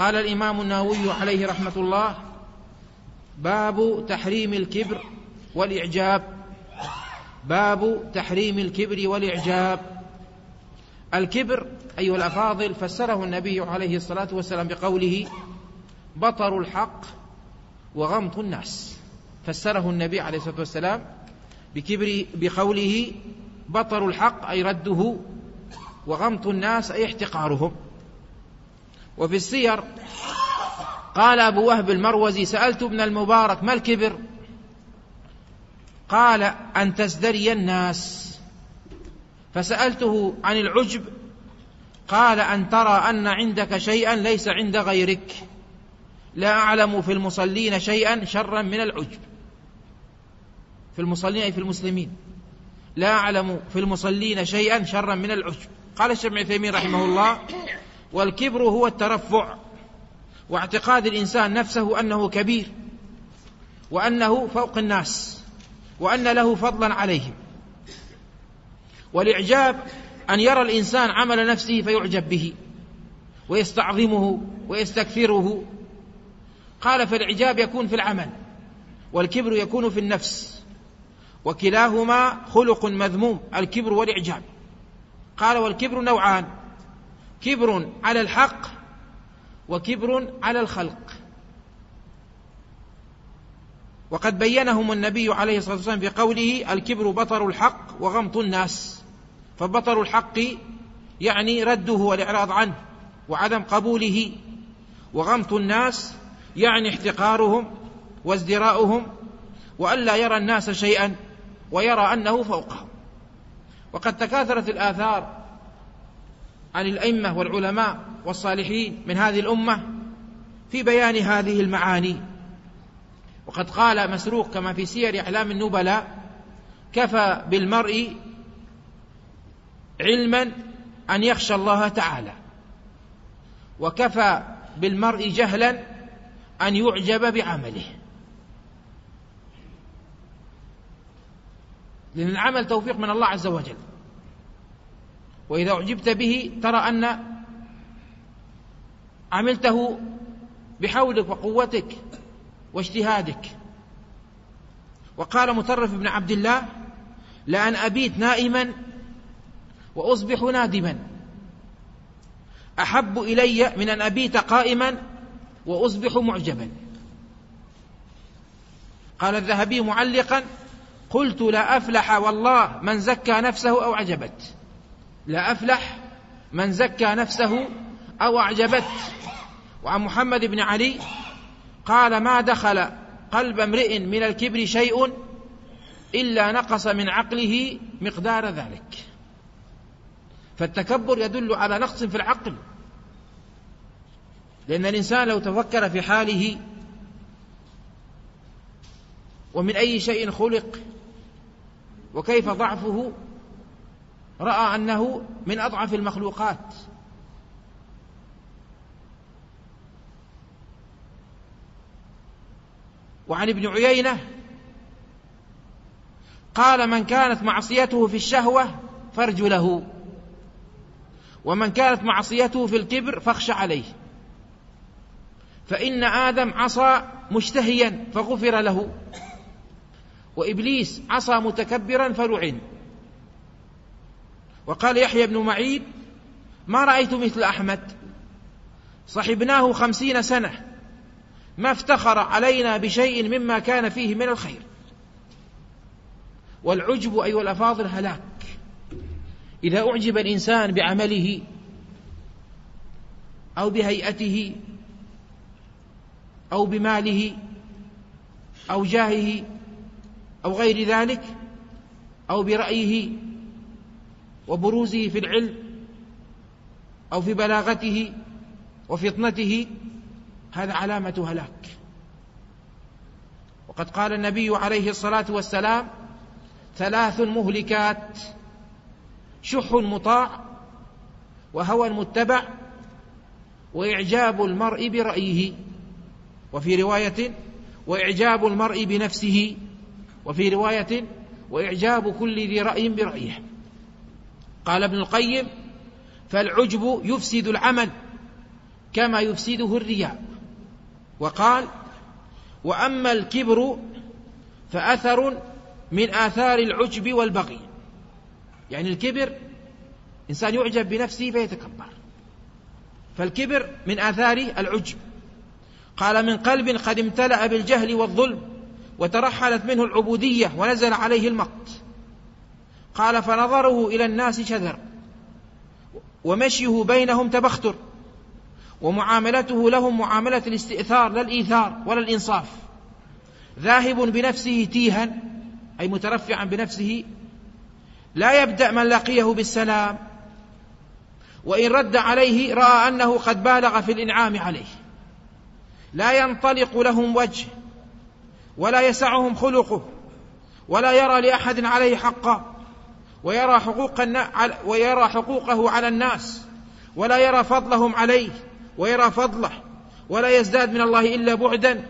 قال الإمام النووي عليه رحمة الله باب تحريم الكبر والإعجاب. باب تحريم الكبر والإعجاب. الكبر أيها الأفاضل فسره النبي عليه الصلاة والسلام بقوله بطر الحق وغمط الناس. فسره النبي عليه الصلاة والسلام بكبر بقوله بطر الحق أي رده وغمط الناس أي احتقارهم. وفي السير قال أبو وهب المروزي سألت ابن المبارك ما الكبر؟ قال أن تزدري الناس. فسألته عن العجب قال أن ترى أن عندك شيئا ليس عند غيرك. لا أعلم في المصلين شيئا شرا من العجب. في المصلين أي في المسلمين. لا أعلم في المصلين شيئا شرا من العجب. قال الشيخ عثيمين رحمه الله والكبر هو الترفع واعتقاد الإنسان نفسه أنه كبير وأنه فوق الناس وأن له فضلا عليهم. والإعجاب أن يرى الإنسان عمل نفسه فيعجب به ويستعظمه ويستكثره قال فالإعجاب يكون في العمل والكبر يكون في النفس وكلاهما خلق مذموم الكبر والإعجاب. قال والكبر نوعان كبر على الحق وكبر على الخلق. وقد بينهم النبي عليه الصلاة والسلام بقوله الكبر بطر الحق وغمط الناس. فبطر الحق يعني رده والإعراض عنه وعدم قبوله. وغمط الناس يعني احتقارهم وازدراؤهم وألا يرى الناس شيئا ويرى أنه فوقهم. وقد تكاثرت الآثار عن الأئمة والعلماء والصالحين من هذه الأمة في بيان هذه المعاني. وقد قال مسروق كما في سير أعلام النبلاء كفى بالمرء علما أن يخشى الله تعالى وكفى بالمرء جهلا أن يعجب بعمله. لأن العمل توفيق من الله عز وجل. وإذا أعجبت به ترى أن عملته بحولك وقوتك واجتهادك. وقال مطرف بن عبد الله لأن أبيت نائما وأصبح نادما. أحب إلي من أن أبيت قائما وأصبح معجبا. قال الذهبي معلقا قلت لا أفلح والله من زكى نفسه أو عجبت. لا أفلح من زكى نفسه أو أعجبت. وعن محمد بن علي قال ما دخل قلب امرئ من الكبر شيء إلا نقص من عقله مقدار ذلك. فالتكبر يدل على نقص في العقل لأن الإنسان لو تفكر في حاله ومن أي شيء خلق وكيف ضعفه رأى أنه من أضعف المخلوقات. وعن ابن عيينة قال من كانت معصيته في الشهوة فرج له. ومن كانت معصيته في الكبر فاخش عليه. فإن آدم عصى مشتهيا فغفر له. وإبليس عصى متكبرا فلعن. وقال يحيى بن معين ما رأيت مثل أحمد؟ صحبناه خمسين سنة ما افتخر علينا بشيء مما كان فيه من الخير. والعجب أيها الأفاضل هلاك. إذا أعجب الإنسان بعمله أو بهيئته أو بماله أو جاهه أو غير ذلك أو برأيه وبروزه في العلم أو في بلاغته وفطنته هذا علامة هلاك. وقد قال النبي عليه الصلاة والسلام ثلاث مهلكات شح مطاع وهوى متبع وإعجاب المرء برأيه. وفي رواية وإعجاب المرء بنفسه وفي رواية وإعجاب كل ذي رأي برأيه. قال ابن القيم فالعجب يفسد العمل كما يفسده الرياء. وقال وأما الكبر فأثر من آثار العجب والبغي. يعني الكبر إنسان يعجب بنفسه فيتكبر. فالكبر من آثار العجب. قال من قلب قد امتلأ بالجهل والظلم وترحلت منه العبودية ونزل عليه المقت. قال فنظره إلى الناس شذر ومشيه بينهم تبختر ومعاملته لهم معاملة الاستئثار لا الإيثار ولا الإنصاف. ذاهب بنفسه تيها أي مترفعا بنفسه لا يبدأ من لقيه بالسلام وإن رد عليه رأى أنه قد بالغ في الإنعام عليه. لا ينطلق لهم وجه ولا يسعهم خلقه ولا يرى لأحد عليه حقا. ويرى حقوق ويرى حقوقه على الناس ولا يرى فضلهم عليه ويرى فضله ولا يزداد من الله إلا بعدا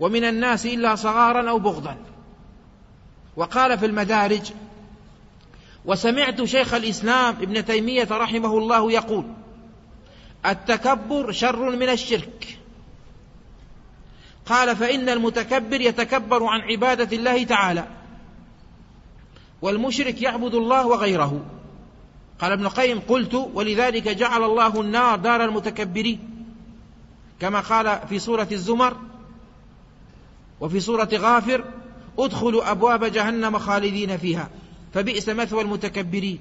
ومن الناس إلا صغارا أو بغضا. وقال في المدارج وسمعت شيخ الإسلام ابن تيمية رحمه الله يقول التكبر شر من الشرك. قال فإن المتكبر يتكبر عن عبادة الله تعالى والمشرك يعبد الله وغيره. قال ابن القيم قلت ولذلك جعل الله النار دار المتكبرين. كما قال في سورة الزمر وفي سورة غافر ادخلوا أبواب جهنم خالدين فيها فبئس مثوى المتكبرين.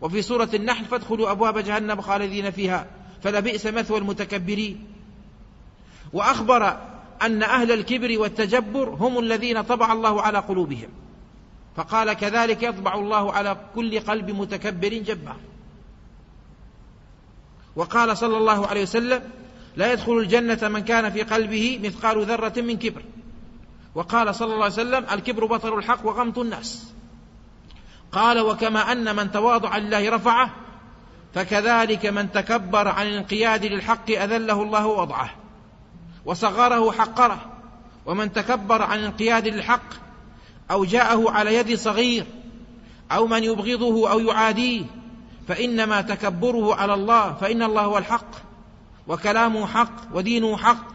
وفي سورة النحل فادخلوا أبواب جهنم خالدين فيها فلبئس مثوى المتكبرين. وأخبر أن أهل الكبر والتجبر هم الذين طبع الله على قلوبهم. فقال كذلك يطبع الله على كل قلب متكبر جبار. وقال صلى الله عليه وسلم لا يدخل الجنة من كان في قلبه مثقال ذرة من كبر. وقال صلى الله عليه وسلم الكبر بطر الحق وغمط الناس. قال وكما أن من تواضع لله رفعه فكذلك من تكبر عن الانقياد للحق أذله الله وضعه وصغره حقره ومن تكبر عن الانقياد للحق أو جاءه على يد صغير أو من يبغضه أو يعاديه فإنما تكبره على الله فإن الله هو الحق وكلامه حق ودينه حق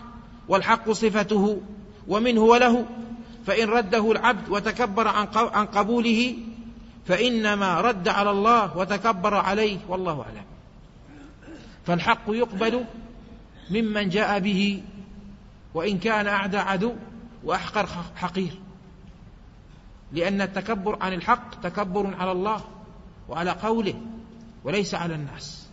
والحق صفته ومنه وله فإن رده العبد وتكبر عن قبوله فإنما رد على الله وتكبر عليه والله أعلم. فالحق يقبل ممن جاء به وإن كان أعدى عدو وأحقر حقير. لأن التكبر عن الحق تكبر على الله وعلى قوله وليس على الناس.